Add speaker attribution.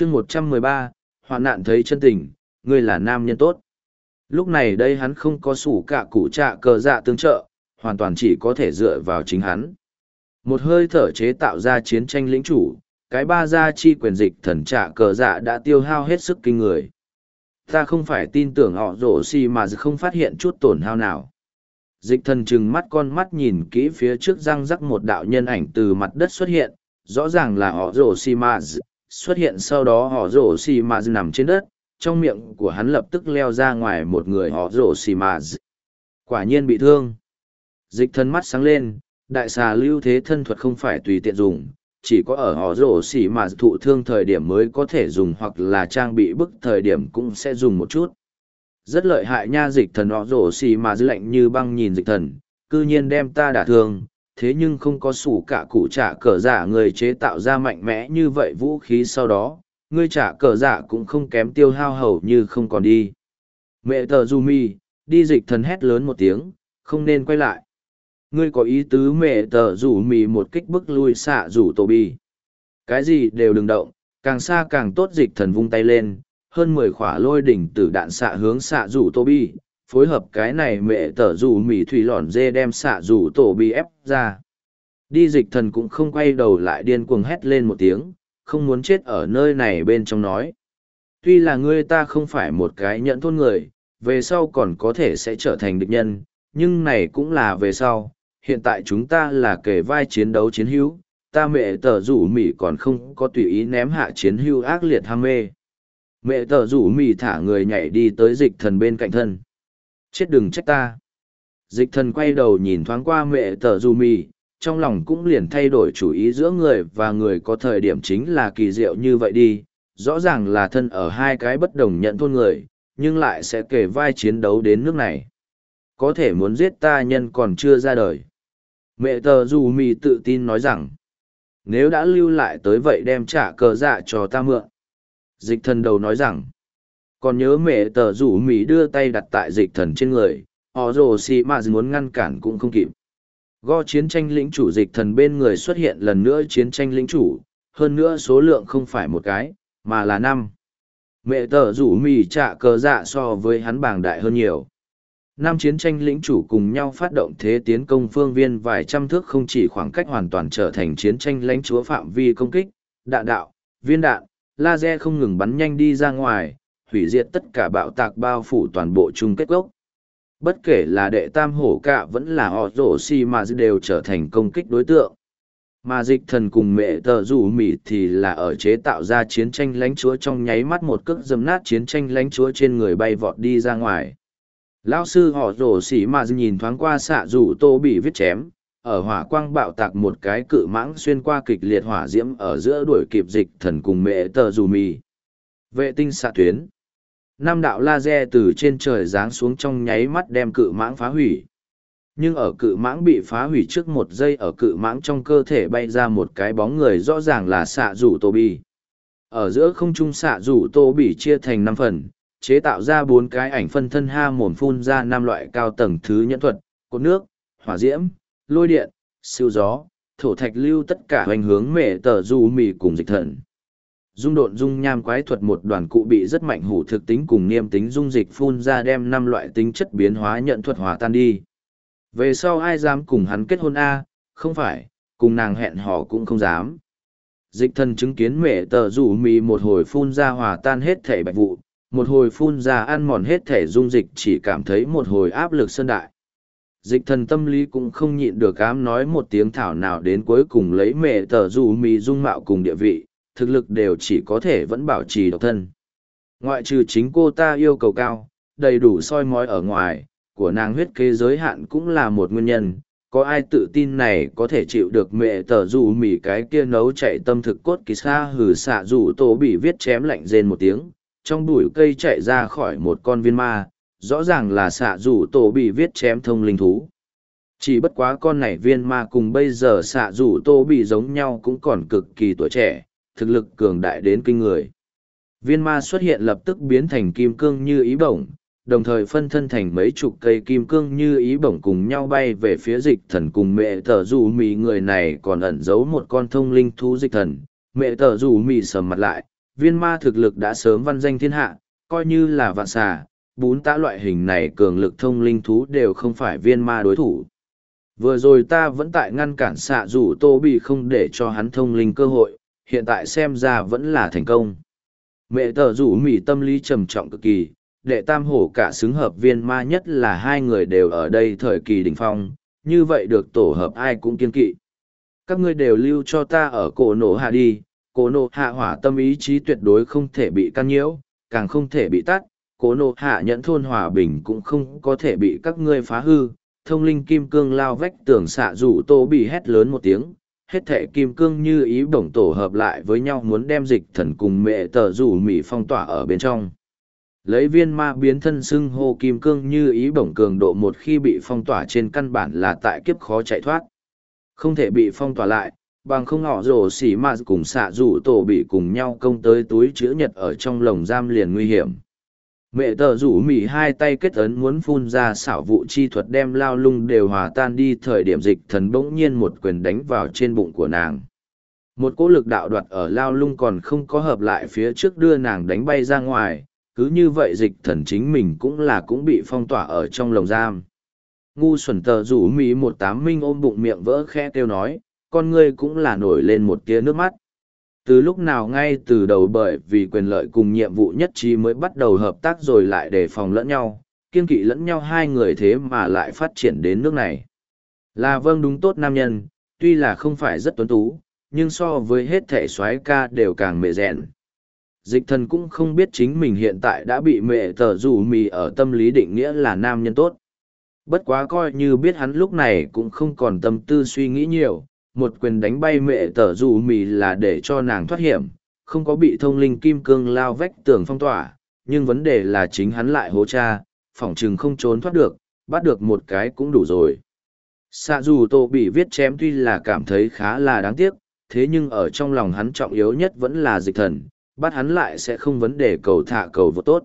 Speaker 1: chương một trăm mười ba hoạn nạn thấy chân tình, ngươi là nam nhân tốt. Lúc này đây hắn không có sủ cả cụ trạ cờ dạ tương trợ, hoàn toàn chỉ có thể dựa vào chính hắn. Một hơi thở chế tạo ra chiến tranh lĩnh chủ, cái ba gia chi quyền dịch thần trạ cờ dạ đã tiêu hao hết sức kinh người. Ta không phải tin tưởng họ rổ xì mà không phát hiện chút tổn hao nào. Dịch thần chừng mắt con mắt nhìn kỹ phía trước răng rắc một đạo nhân ảnh từ mặt đất xuất hiện, rõ ràng là họ rổ xì mà xuất hiện sau đó họ rổ xì mà nằm trên đất, trong miệng của hắn lập tức leo ra ngoài một người họ rổ xì mà quả nhiên bị thương. Dịch thần mắt sáng lên, đại xà lưu thế thân thuật không phải tùy tiện dùng, chỉ có ở họ rổ xỉ mà thụ thương thời điểm mới có thể dùng hoặc là trang bị bức thời điểm cũng sẽ dùng một chút. Rất lợi hại nha dịch thần họ rổ xỉ mà dư lạnh như băng nhìn dịch thần, cư nhiên đem ta đả thương thế nhưng không có sủ cả cụ trả cờ giả người chế tạo ra mạnh mẽ như vậy vũ khí sau đó, ngươi trả cờ giả cũng không kém tiêu hao hầu như không còn đi. Mẹ tờ du mi đi dịch thần hét lớn một tiếng, không nên quay lại. Ngươi có ý tứ mẹ tờ rủ mì một kích bức lui xạ rủ tổ bi. Cái gì đều đừng động, càng xa càng tốt dịch thần vung tay lên, hơn mười khỏa lôi đỉnh từ đạn xạ hướng xạ rủ tổ bi phối hợp cái này mẹ tở rủ mỉ thủy lỏn dê đem xạ rủ tổ bị ép ra. Đi dịch thần cũng không quay đầu lại điên cuồng hét lên một tiếng, không muốn chết ở nơi này bên trong nói. Tuy là ngươi ta không phải một cái nhẫn thôn người, về sau còn có thể sẽ trở thành địch nhân, nhưng này cũng là về sau. Hiện tại chúng ta là kề vai chiến đấu chiến hữu, ta mẹ tờ rủ mỉ còn không có tùy ý ném hạ chiến hữu ác liệt ham mê. Mẹ tờ rủ mỉ thả người nhảy đi tới dịch thần bên cạnh thân chết đừng trách ta. Dịch thần quay đầu nhìn thoáng qua mẹ tờ rủ mỉ trong lòng cũng liền thay đổi chủ ý giữa người và người có thời điểm chính là kỳ diệu như vậy đi. Rõ ràng là thân ở hai cái bất đồng nhận thôn người, nhưng lại sẽ kể vai chiến đấu đến nước này. Có thể muốn giết ta nhân còn chưa ra đời. Mẹ tờ dù mì tự tin nói rằng, nếu đã lưu lại tới vậy đem trả cờ dạ cho ta mượn. Dịch thần đầu nói rằng còn nhớ mẹ tờ rủ mì đưa tay đặt tại dịch thần trên người họ rồ xì m muốn ngăn cản cũng không kịp. Go chiến tranh lĩnh chủ dịch thần bên người xuất hiện lần nữa chiến tranh lĩnh chủ hơn nữa số lượng không phải một cái mà là năm. Mẹ tờ rủ mì trả cờ dạ so với hắn bàng đại hơn nhiều. Năm chiến tranh lĩnh chủ cùng nhau phát động thế tiến công phương viên vài trăm thước không chỉ khoảng cách hoàn toàn trở thành chiến tranh lãnh chúa phạm vi công kích, đạn đạo, viên đạn, laser không ngừng bắn nhanh đi ra ngoài, hủy diệt tất cả bạo tạc bao phủ toàn bộ chung kết gốc. Bất kể là đệ tam hổ cạ vẫn là họ rổ si mà đều trở thành công kích đối tượng. Mà dịch thần cùng mẹ tờ rủ mỉ thì là ở chế tạo ra chiến tranh lãnh chúa trong nháy mắt một cước dầm nát chiến tranh lãnh chúa trên người bay vọt đi ra ngoài Lão sư họ rổ xỉ mà nhìn thoáng qua xạ rủ tô bị viết chém, ở hỏa quang bạo tạc một cái cự mãng xuyên qua kịch liệt hỏa diễm ở giữa đuổi kịp dịch thần cùng mẹ tờ dù mì. Vệ tinh xạ tuyến. Năm đạo laser từ trên trời giáng xuống trong nháy mắt đem cự mãng phá hủy. Nhưng ở cự mãng bị phá hủy trước một giây ở cự mãng trong cơ thể bay ra một cái bóng người rõ ràng là xạ rủ tô bì. Ở giữa không trung xạ rủ tô bì chia thành năm phần, chế tạo ra bốn cái ảnh phân thân ha mồm phun ra năm loại cao tầng thứ nhẫn thuật, cột nước, hỏa diễm, lôi điện, siêu gió, thổ thạch lưu tất cả hoành hướng mẹ tờ du mì cùng dịch thần. Dung độn dung nham quái thuật một đoàn cụ bị rất mạnh hủ thực tính cùng niêm tính dung dịch phun ra đem năm loại tính chất biến hóa nhận thuật hòa tan đi. Về sau ai dám cùng hắn kết hôn A, không phải, cùng nàng hẹn hò cũng không dám. Dịch thần chứng kiến mẹ tờ rủ mì một hồi phun ra hòa tan hết thể bạch vụ, một hồi phun ra ăn mòn hết thể dung dịch chỉ cảm thấy một hồi áp lực sơn đại. Dịch thần tâm lý cũng không nhịn được ám nói một tiếng thảo nào đến cuối cùng lấy mẹ tờ rủ mì dung mạo cùng địa vị, thực lực đều chỉ có thể vẫn bảo trì độc thân. Ngoại trừ chính cô ta yêu cầu cao, đầy đủ soi mói ở ngoài, của nàng huyết kế giới hạn cũng là một nguyên nhân. Có ai tự tin này có thể chịu được mẹ tờ dù mỉ cái kia nấu chạy tâm thực cốt kỳ xa hử xạ dù tổ bị viết chém lạnh rên một tiếng, trong bụi cây chạy ra khỏi một con viên ma, rõ ràng là xạ dù tổ bị viết chém thông linh thú. Chỉ bất quá con này viên ma cùng bây giờ xạ dù tô bị giống nhau cũng còn cực kỳ tuổi trẻ, thực lực cường đại đến kinh người. Viên ma xuất hiện lập tức biến thành kim cương như ý bổng, đồng thời phân thân thành mấy chục cây kim cương như ý bổng cùng nhau bay về phía dịch thần cùng mẹ tờ rủ mì người này còn ẩn giấu một con thông linh thú dịch thần. Mẹ tờ rủ mì sầm mặt lại, viên ma thực lực đã sớm văn danh thiên hạ, coi như là vạn xà, bún tã loại hình này cường lực thông linh thú đều không phải viên ma đối thủ. Vừa rồi ta vẫn tại ngăn cản xạ rủ tô bị không để cho hắn thông linh cơ hội, hiện tại xem ra vẫn là thành công. Mẹ tờ rủ mỉ tâm lý trầm trọng cực kỳ, đệ tam hổ cả xứng hợp viên ma nhất là hai người đều ở đây thời kỳ đỉnh phong, như vậy được tổ hợp ai cũng kiên kỵ. Các ngươi đều lưu cho ta ở cổ nổ hạ đi, cổ nổ hạ hỏa tâm ý chí tuyệt đối không thể bị căn nhiễu, càng không thể bị tắt, cổ nổ hạ nhẫn thôn hòa bình cũng không có thể bị các ngươi phá hư. Thông linh kim cương lao vách tường xạ rủ tô bị hét lớn một tiếng, hết thệ kim cương như ý bổng tổ hợp lại với nhau muốn đem dịch thần cùng mẹ tờ rủ mỹ phong tỏa ở bên trong. Lấy viên ma biến thân xưng hô kim cương như ý bổng cường độ một khi bị phong tỏa trên căn bản là tại kiếp khó chạy thoát. Không thể bị phong tỏa lại, bằng không họ rổ xỉ m cùng xạ rủ tổ bị cùng nhau công tới túi chữ nhật ở trong lồng giam liền nguy hiểm mẹ tờ rủ mỉ hai tay kết ấn muốn phun ra xảo vụ chi thuật đem lao lung đều hòa tan đi, thời điểm dịch thần bỗng nhiên một quyền đánh vào trên bụng của nàng. Một cỗ lực đạo đoạt ở lao lung còn không có hợp lại phía trước đưa nàng đánh bay ra ngoài, cứ như vậy dịch thần chính mình cũng là cũng bị phong tỏa ở trong lồng giam. Ngu xuẩn tờ rủ mỹ một tám minh ôm bụng miệng vỡ khe kêu nói, con ngươi cũng là nổi lên một tia nước mắt từ lúc nào ngay từ đầu bởi vì quyền lợi cùng nhiệm vụ nhất trí mới bắt đầu hợp tác rồi lại đề phòng lẫn nhau, kiên kỵ lẫn nhau hai người thế mà lại phát triển đến nước này. Là vâng đúng tốt nam nhân, tuy là không phải rất tuấn tú, nhưng so với hết thể soái ca đều càng mệ rèn dịch thần cũng không biết chính mình hiện tại đã bị mẹ tờ rủ mì ở tâm lý định nghĩa là nam nhân tốt. Bất quá coi như biết hắn lúc này cũng không còn tâm tư suy nghĩ nhiều một quyền đánh bay mẹ tờ rủ mì là để cho nàng thoát hiểm, không có bị thông linh kim cương lao vách tường phong tỏa, nhưng vấn đề là chính hắn lại hố cha, phỏng chừng không trốn thoát được, bắt được một cái cũng đủ rồi. Xạ dù tổ bị viết chém tuy là cảm thấy khá là đáng tiếc, thế nhưng ở trong lòng hắn trọng yếu nhất vẫn là dịch thần, bắt hắn lại sẽ không vấn đề cầu thả cầu vô tốt.